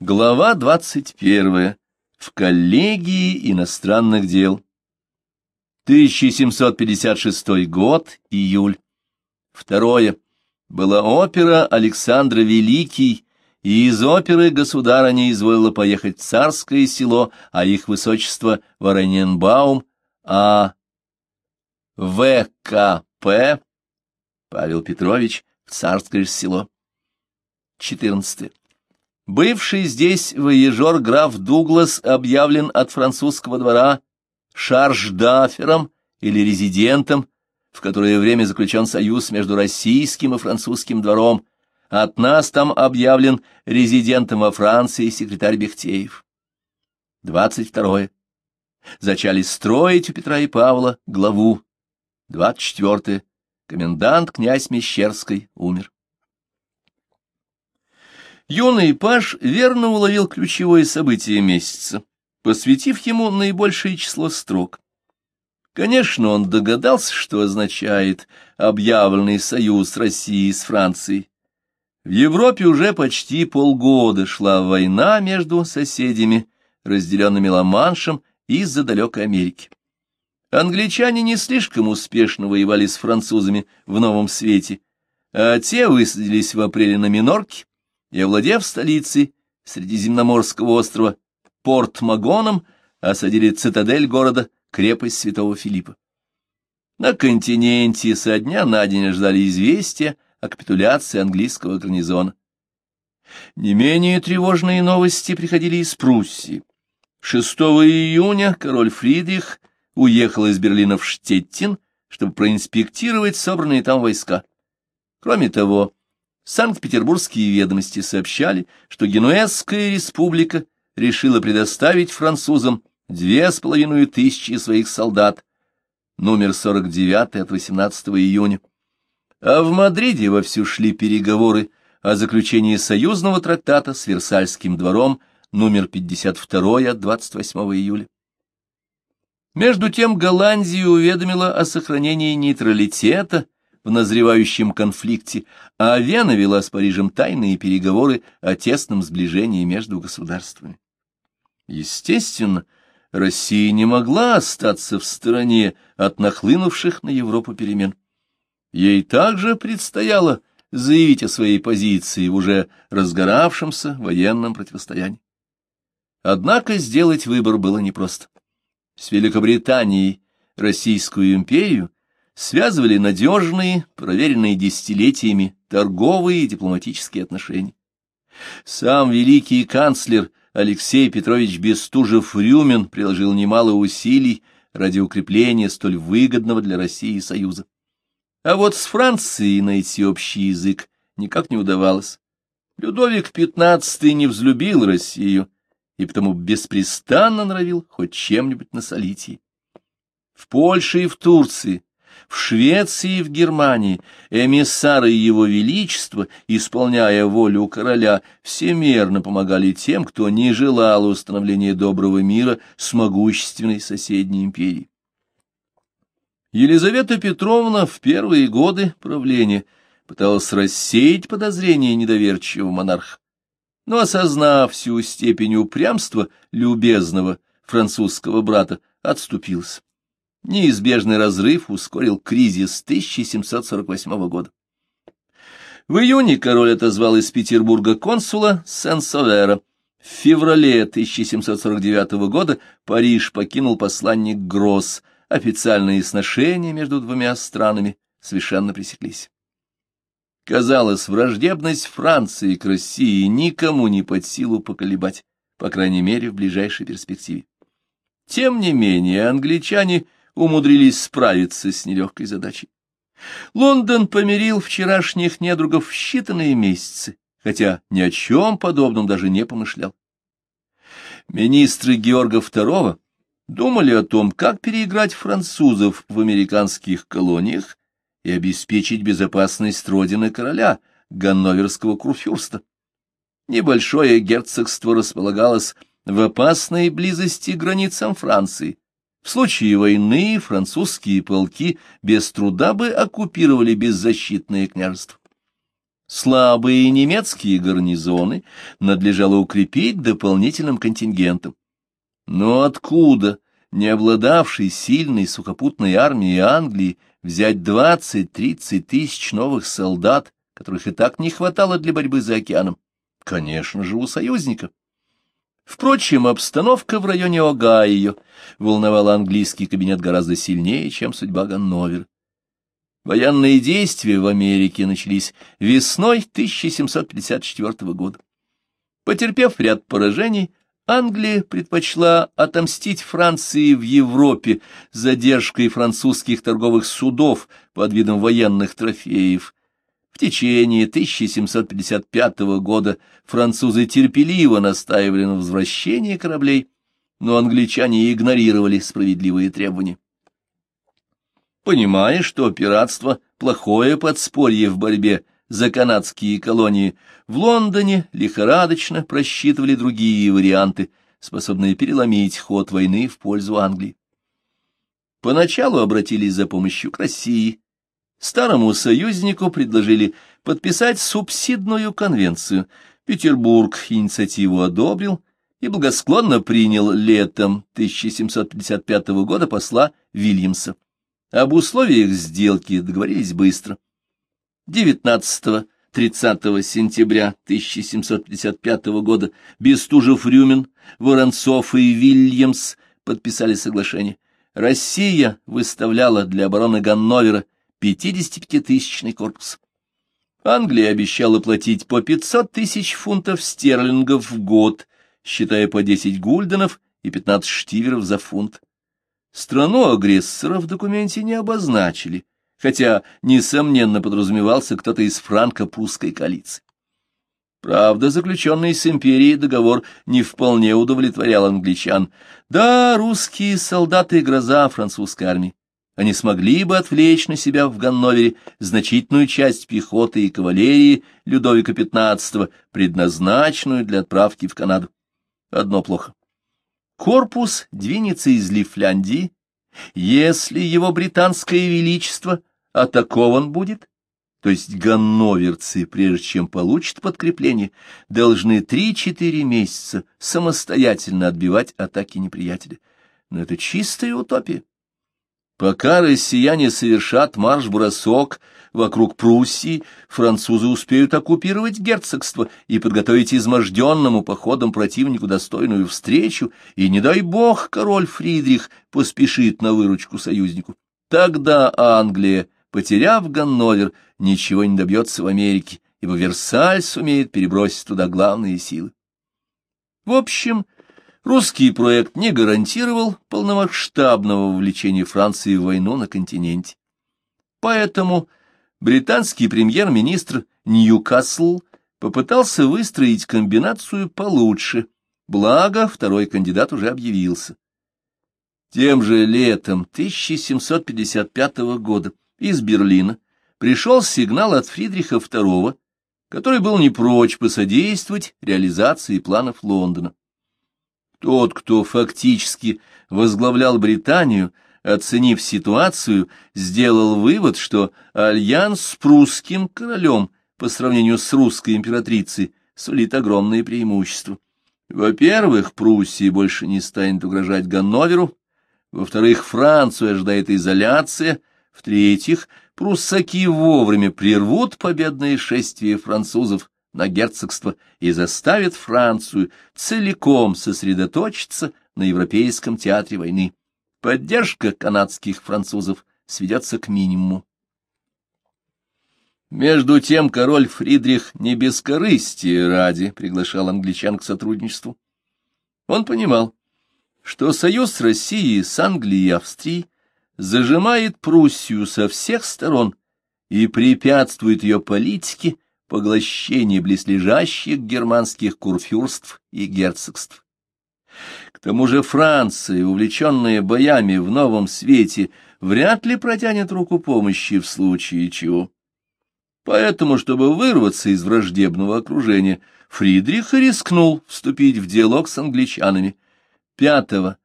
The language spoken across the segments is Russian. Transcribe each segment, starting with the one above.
Глава двадцать первая. В коллегии иностранных дел. 1756 год, июль. Второе. Была опера Александра Великий, и из оперы государа не изволило поехать в царское село, а их высочество Вороненбаум, а ВКП Павел Петрович в царское село. 14. Бывший здесь воежор граф Дуглас объявлен от французского двора шарждафером или резидентом, в которое время заключен союз между российским и французским двором. От нас там объявлен резидентом во Франции секретарь Бехтеев. 22. Зачали строить у Петра и Павла главу. 24. Комендант князь Мещерской умер. Юный паш верно уловил ключевое событие месяца, посвятив ему наибольшее число строк. Конечно, он догадался, что означает объявленный союз России с Францией. В Европе уже почти полгода шла война между соседями, разделенными Ла-Маншем из-за далекой Америки. Англичане не слишком успешно воевали с французами в Новом Свете, а те высадились в апреле на Минорке, и, овладев столицей Средиземноморского острова Порт-Магоном, осадили цитадель города, крепость святого Филиппа. На континенте со дня на день ждали известия о капитуляции английского гарнизона. Не менее тревожные новости приходили из Пруссии. 6 июня король Фридрих уехал из Берлина в Штеттин, чтобы проинспектировать собранные там войска. Кроме того, Санкт-Петербургские ведомости сообщали, что Генуэзская республика решила предоставить французам две с половиной тысячи своих солдат, номер 49 от 18 июня. А в Мадриде вовсю шли переговоры о заключении союзного трактата с Версальским двором, номер 52 от 28 июля. Между тем Голландия уведомила о сохранении нейтралитета, в назревающем конфликте, а Вена вела с Парижем тайные переговоры о тесном сближении между государствами. Естественно, Россия не могла остаться в стороне от нахлынувших на Европу перемен. Ей также предстояло заявить о своей позиции в уже разгоравшемся военном противостоянии. Однако сделать выбор было непросто. С Великобританией Российскую империю связывали надежные, проверенные десятилетиями торговые и дипломатические отношения. Сам великий канцлер Алексей Петрович Бестужев-Рюмин приложил немало усилий ради укрепления столь выгодного для России союза. А вот с Францией найти общий язык никак не удавалось. Людовик XV не взлюбил Россию и потому беспрестанно норовил хоть чем-нибудь насолить ей. В Польше и в Турции в Швеции и в Германии эмиссары Его Величества, исполняя волю короля, всемерно помогали тем, кто не желал установления доброго мира с могущественной соседней империей. Елизавета Петровна в первые годы правления пыталась рассеять подозрения недоверчивого монарха, но, осознав всю степень упрямства любезного французского брата, отступился. Неизбежный разрыв ускорил кризис 1748 года. В июне король отозвал из Петербурга консула Сен-Совера. В феврале 1749 года Париж покинул посланник Гросс. Официальные сношения между двумя странами совершенно пресеклись. Казалось, враждебность Франции к России никому не под силу поколебать, по крайней мере, в ближайшей перспективе. Тем не менее, англичане – умудрились справиться с нелегкой задачей. Лондон помирил вчерашних недругов в считанные месяцы, хотя ни о чем подобном даже не помышлял. Министры Георга II думали о том, как переиграть французов в американских колониях и обеспечить безопасность родины короля, ганноверского курфюрста. Небольшое герцогство располагалось в опасной близости к границам Франции, в случае войны французские полки без труда бы оккупировали беззащитное княжество. Слабые немецкие гарнизоны надлежало укрепить дополнительным контингентом. Но откуда, не обладавшей сильной сухопутной армией Англии, взять 20-30 тысяч новых солдат, которых и так не хватало для борьбы за океаном? Конечно же, у союзника. Впрочем, обстановка в районе Огайо волновала английский кабинет гораздо сильнее, чем судьба Ганновера. Военные действия в Америке начались весной 1754 года. Потерпев ряд поражений, Англия предпочла отомстить Франции в Европе задержкой французских торговых судов под видом военных трофеев. В течение 1755 года французы терпеливо настаивали на возвращении кораблей, но англичане игнорировали справедливые требования. Понимая, что пиратство — плохое подспорье в борьбе за канадские колонии, в Лондоне лихорадочно просчитывали другие варианты, способные переломить ход войны в пользу Англии. Поначалу обратились за помощью к России. Старому союзнику предложили подписать субсидную конвенцию. Петербург инициативу одобрил и благосклонно принял летом 1755 года посла Вильямса. Об условиях сделки договорились быстро. 19-30 сентября 1755 года Бестужев-Рюмин, Воронцов и Вильямс подписали соглашение. Россия выставляла для обороны Ганновера 55-тысячный корпус. Англия обещала платить по 500 тысяч фунтов стерлингов в год, считая по 10 гульденов и 15 штиверов за фунт. Страну агрессора в документе не обозначили, хотя, несомненно, подразумевался кто-то из франко-прусской коалиции. Правда, заключенный с империей договор не вполне удовлетворял англичан. Да, русские солдаты — гроза французской армии. Они смогли бы отвлечь на себя в Ганновере значительную часть пехоты и кавалерии Людовика XV, предназначенную для отправки в Канаду. Одно плохо. Корпус двинется из Лифляндии, если его британское величество атакован будет, то есть ганноверцы, прежде чем получат подкрепление, должны три-четыре месяца самостоятельно отбивать атаки неприятеля. Но это чистая утопия. Пока россияне совершат марш-бросок вокруг Пруссии, французы успеют оккупировать герцогство и подготовить изможденному походом противнику достойную встречу, и, не дай бог, король Фридрих поспешит на выручку союзнику. Тогда Англия, потеряв Ганновер, ничего не добьется в Америке, ибо Версаль сумеет перебросить туда главные силы. В общем, Русский проект не гарантировал полномасштабного вовлечения Франции в войну на континенте. Поэтому британский премьер-министр Ньюкасл попытался выстроить комбинацию получше, благо второй кандидат уже объявился. Тем же летом 1755 года из Берлина пришел сигнал от Фридриха II, который был не прочь посодействовать реализации планов Лондона. Тот, кто фактически возглавлял Британию, оценив ситуацию, сделал вывод, что альянс с прусским королем по сравнению с русской императрицей сулит огромные преимущества. Во-первых, Пруссии больше не станет угрожать Ганноверу, во-вторых, Францию ожидает изоляция, в-третьих, пруссаки вовремя прервут победное шествие французов на герцогство и заставит Францию целиком сосредоточиться на Европейском театре войны. Поддержка канадских французов сведется к минимуму. Между тем король Фридрих не без корысти ради приглашал англичан к сотрудничеству. Он понимал, что союз России с Англией и Австрией зажимает Пруссию со всех сторон и препятствует ее политике поглощение близлежащих германских курфюрств и герцогств. К тому же Франция, увлеченная боями в новом свете, вряд ли протянет руку помощи в случае чего. Поэтому, чтобы вырваться из враждебного окружения, Фридрих рискнул вступить в диалог с англичанами. 5-16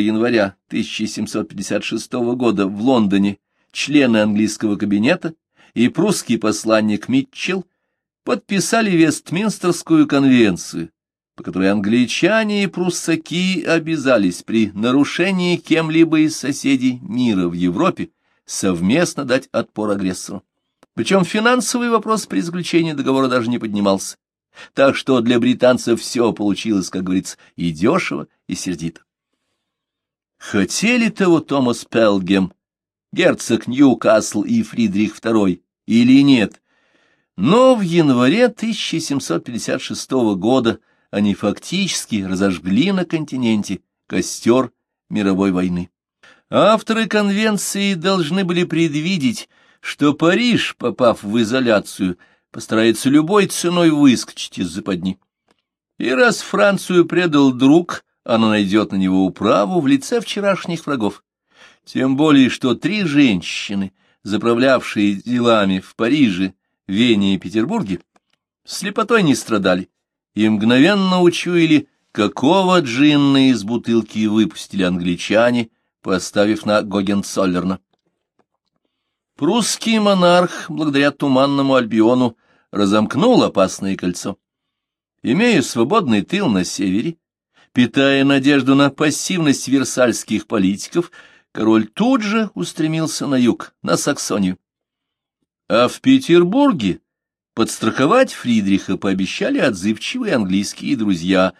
января 1756 года в Лондоне члены английского кабинета и прусский посланник Митчелл подписали Вестминстерскую конвенцию, по которой англичане и пруссаки обязались при нарушении кем-либо из соседей мира в Европе совместно дать отпор агрессору. Причем финансовый вопрос при заключении договора даже не поднимался. Так что для британцев все получилось, как говорится, и дешево, и сердито. Хотели того Томас Пелгем, герцог Ньюкасл и Фридрих II, или нет, но в январе 1756 года они фактически разожгли на континенте костер мировой войны. Авторы конвенции должны были предвидеть, что Париж, попав в изоляцию, постарается любой ценой выскочить из западни. И раз Францию предал друг, она найдет на него управу в лице вчерашних врагов. Тем более, что три женщины, заправлявшие делами в Париже, Вене и Петербурге, слепотой не страдали и мгновенно учуяли, какого джинна из бутылки выпустили англичане, поставив на Гогенцоллерна. Прусский монарх, благодаря туманному Альбиону, разомкнул опасное кольцо. Имея свободный тыл на севере, питая надежду на пассивность версальских политиков, король тут же устремился на юг, на Саксонию. А в Петербурге подстраховать Фридриха пообещали отзывчивые английские друзья.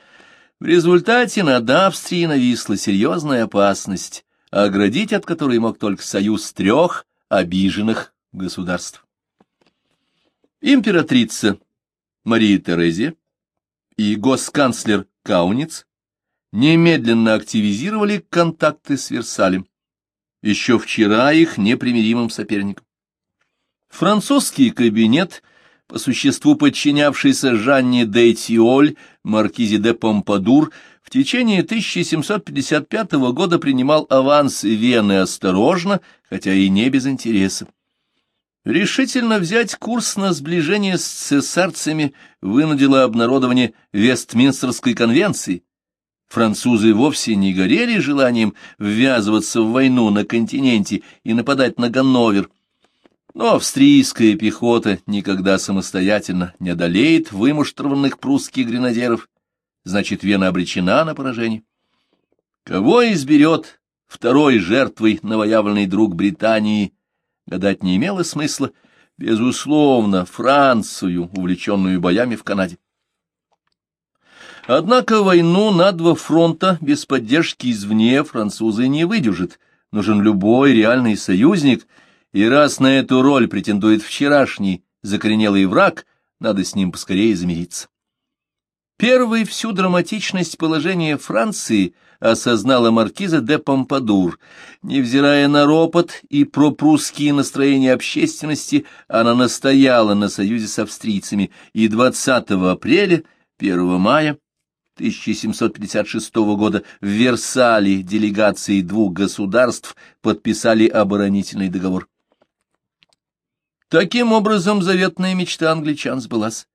В результате над Австрией нависла серьезная опасность, оградить от которой мог только союз трех обиженных государств. Императрица Мария Терезия и госканцлер Кауниц немедленно активизировали контакты с Версалем, еще вчера их непримиримым соперником. Французский кабинет, по существу подчинявшийся Жанне де Тиоль, маркизе де Помпадур, в течение 1755 года принимал аванс Вены осторожно, хотя и не без интереса. Решительно взять курс на сближение с цесарцами вынудило обнародование Вестминстерской конвенции. Французы вовсе не горели желанием ввязываться в войну на континенте и нападать на Ганновер, но австрийская пехота никогда самостоятельно не одолеет вымуштрованных прусских гренадеров, значит, Вена обречена на поражение. Кого изберет второй жертвой новоявленный друг Британии, гадать не имело смысла, безусловно, Францию, увлеченную боями в Канаде. Однако войну на два фронта без поддержки извне французы не выдержат. Нужен любой реальный союзник — и раз на эту роль претендует вчерашний закоренелый враг, надо с ним поскорее замириться. Первый всю драматичность положения Франции осознала маркиза де Помпадур. Невзирая на ропот и пропрусские настроения общественности, она настояла на союзе с австрийцами, и 20 апреля, 1 мая 1756 года в Версале делегации двух государств подписали оборонительный договор. Таким образом, заветная мечта англичан сбылась.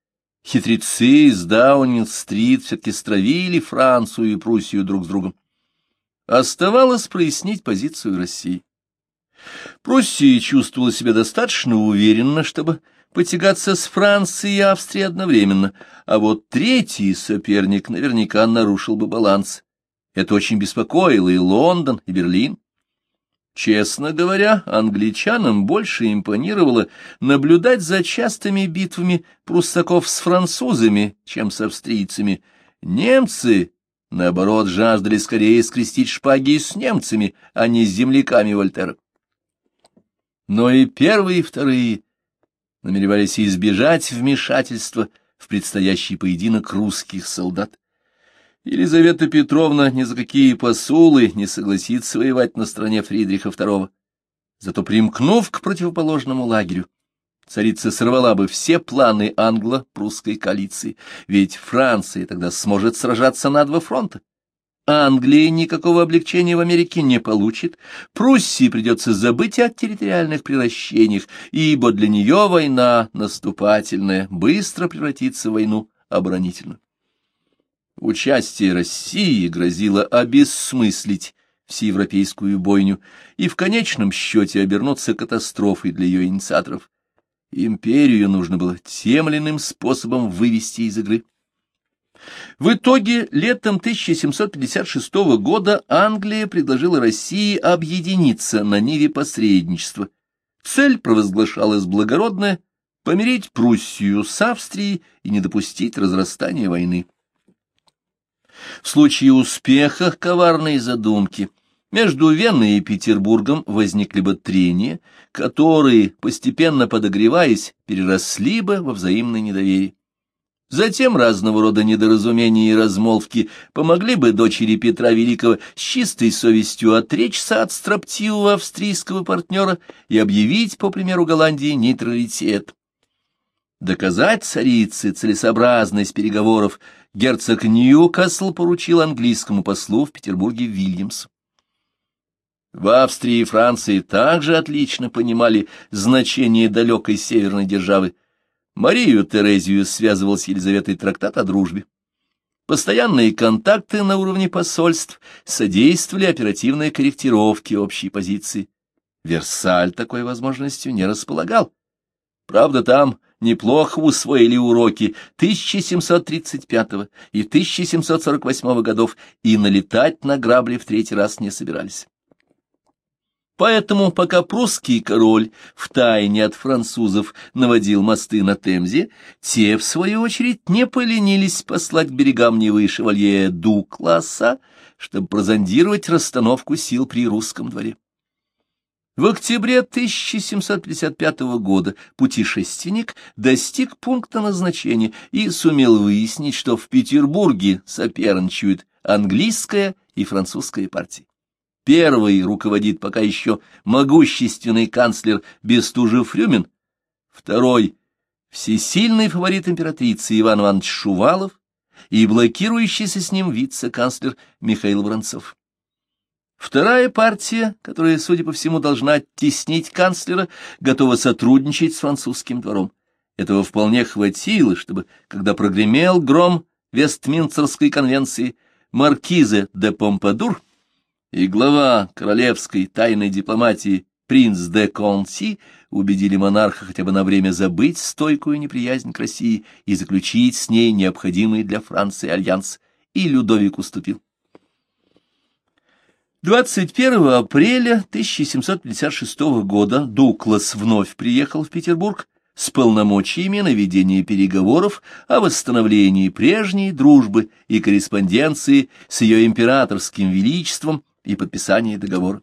Хитрецы из Даунинг-стрит все-таки стравили Францию и Пруссию друг с другом. Оставалось прояснить позицию России. Пруссия чувствовала себя достаточно уверенно, чтобы потягаться с Францией и Австрией одновременно, а вот третий соперник наверняка нарушил бы баланс. Это очень беспокоило и Лондон, и Берлин. Честно говоря, англичанам больше импонировало наблюдать за частыми битвами пруссаков с французами, чем с австрийцами. Немцы, наоборот, жаждали скорее скрестить шпаги с немцами, а не с земляками Вольтера. Но и первые, и вторые намеревались избежать вмешательства в предстоящий поединок русских солдат. Елизавета Петровна ни за какие посулы не согласится воевать на стороне Фридриха II. Зато примкнув к противоположному лагерю, царица сорвала бы все планы англо-прусской коалиции, ведь Франция тогда сможет сражаться на два фронта. Англия никакого облегчения в Америке не получит, Пруссии придется забыть о территориальных превращениях, ибо для нее война наступательная быстро превратится в войну оборонительную. Участие России грозило обессмыслить всеевропейскую бойню и в конечном счете обернуться катастрофой для ее инициаторов. Империю нужно было тем или иным способом вывести из игры. В итоге летом 1756 года Англия предложила России объединиться на ниве посредничества. Цель провозглашалась благородная — помирить Пруссию с Австрией и не допустить разрастания войны. В случае успеха коварной задумки между Веной и Петербургом возникли бы трения, которые, постепенно подогреваясь, переросли бы во взаимное недоверие. Затем разного рода недоразумения и размолвки помогли бы дочери Петра Великого с чистой совестью отречься от строптивого австрийского партнера и объявить, по примеру Голландии, нейтралитет. Доказать царице целесообразность переговоров герцог Ньюкасл поручил английскому послу в Петербурге Вильямс. В Австрии и Франции также отлично понимали значение далекой северной державы, Марию Терезию связывал с Елизаветой трактат о дружбе. Постоянные контакты на уровне посольств содействовали оперативной корректировке общей позиции. Версаль такой возможностью не располагал. Правда, там неплохо усвоили уроки 1735 и 1748 годов и налетать на грабли в третий раз не собирались. Поэтому, пока прусский король втайне от французов наводил мосты на Темзе, те, в свою очередь, не поленились послать к берегам Невы шевалье Дукласа, чтобы прозондировать расстановку сил при русском дворе. В октябре 1755 года путешественник достиг пункта назначения и сумел выяснить, что в Петербурге соперничают английская и французская партии. Первый руководит пока еще могущественный канцлер Бестужев-Рюмин, второй — всесильный фаворит императрицы Иван Иванович Шувалов и блокирующийся с ним вице-канцлер Михаил Воронцов. Вторая партия, которая, судя по всему, должна оттеснить канцлера, готова сотрудничать с французским двором. Этого вполне хватило, чтобы, когда прогремел гром Вестминстерской конвенции, маркиза де Помпадур и глава королевской тайной дипломатии принц де Конси убедили монарха хотя бы на время забыть стойкую неприязнь к России и заключить с ней необходимый для Франции альянс, и Людовик уступил. 21 апреля 1756 года Дуклас вновь приехал в Петербург с полномочиями на ведение переговоров о восстановлении прежней дружбы и корреспонденции с ее императорским величеством и подписании договора.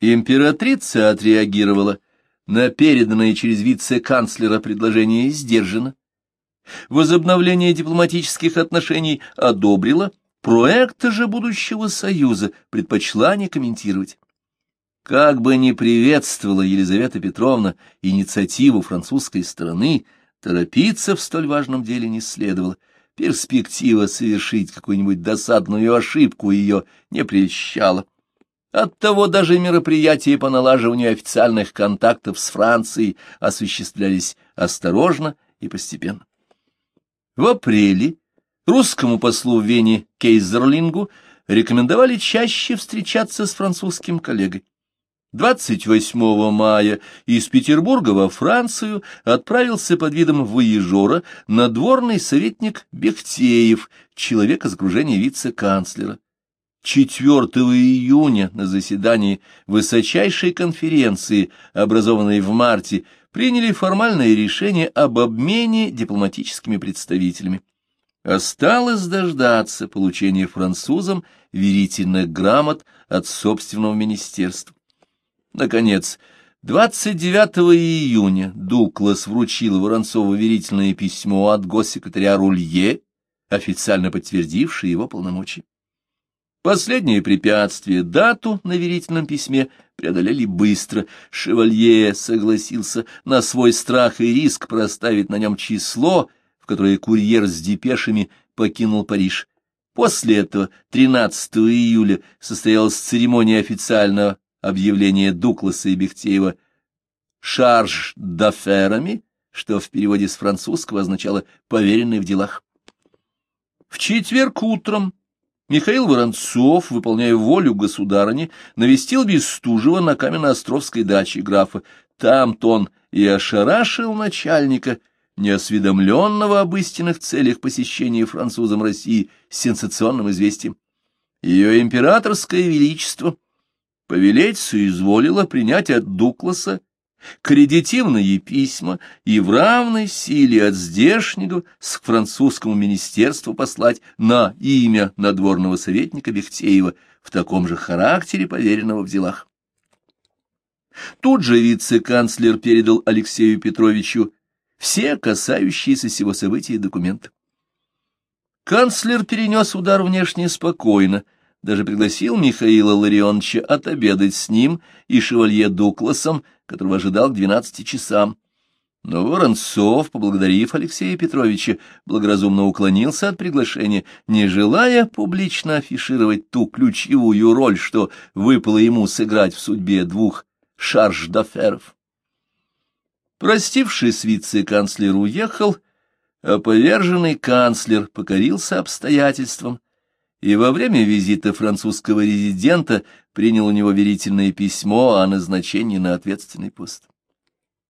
Императрица отреагировала на переданное через вице-канцлера предложение сдержанно. Возобновление дипломатических отношений одобрила, проекта же будущего союза предпочла не комментировать. Как бы ни приветствовала Елизавета Петровна инициативу французской стороны, торопиться в столь важном деле не следовало — перспектива совершить какую-нибудь досадную ошибку ее не прельщала. Оттого даже мероприятия по налаживанию официальных контактов с Францией осуществлялись осторожно и постепенно. В апреле русскому послу в Вене Кейзерлингу рекомендовали чаще встречаться с французским коллегой. 28 мая из Петербурга во Францию отправился под видом воежора надворный советник Бехтеев, человек из окружения вице-канцлера. 4 июня на заседании высочайшей конференции, образованной в марте, приняли формальное решение об обмене дипломатическими представителями. Осталось дождаться получения французам верительных грамот от собственного министерства. Наконец, 29 июня Дуклас вручил Воронцову верительное письмо от госсекретаря Рулье, официально подтвердившее его полномочия. Последнее препятствие, дату на верительном письме, преодолели быстро. Шевалье согласился на свой страх и риск проставить на нем число, в которое курьер с депешами покинул Париж. После этого, 13 июля, состоялась церемония официального объявление Дукласа и Бехтеева «шарж даферами», что в переводе с французского означало «поверенный в делах». В четверг утром Михаил Воронцов, выполняя волю государыни, навестил Бестужева на Каменноостровской даче графа. Там-то он и ошарашил начальника, неосведомленного об истинных целях посещения французом России сенсационным известием. Ее императорское величество повелеть соизволило принять от Дукласа кредитивные письма и в равной силе от здешнего с французскому министерству послать на имя надворного советника Бехтеева в таком же характере поверенного в делах. Тут же вице-канцлер передал Алексею Петровичу все касающиеся сего события документы. Канцлер перенес удар внешне спокойно, даже пригласил Михаила Ларионовича отобедать с ним и шевалье Дукласом, которого ожидал к двенадцати часам. Но Воронцов, поблагодарив Алексея Петровича, благоразумно уклонился от приглашения, не желая публично афишировать ту ключевую роль, что выпало ему сыграть в судьбе двух шарж-даферов. Простившись, вице-канцлер уехал, а поверженный канцлер покорился обстоятельствам и во время визита французского резидента принял у него верительное письмо о назначении на ответственный пост.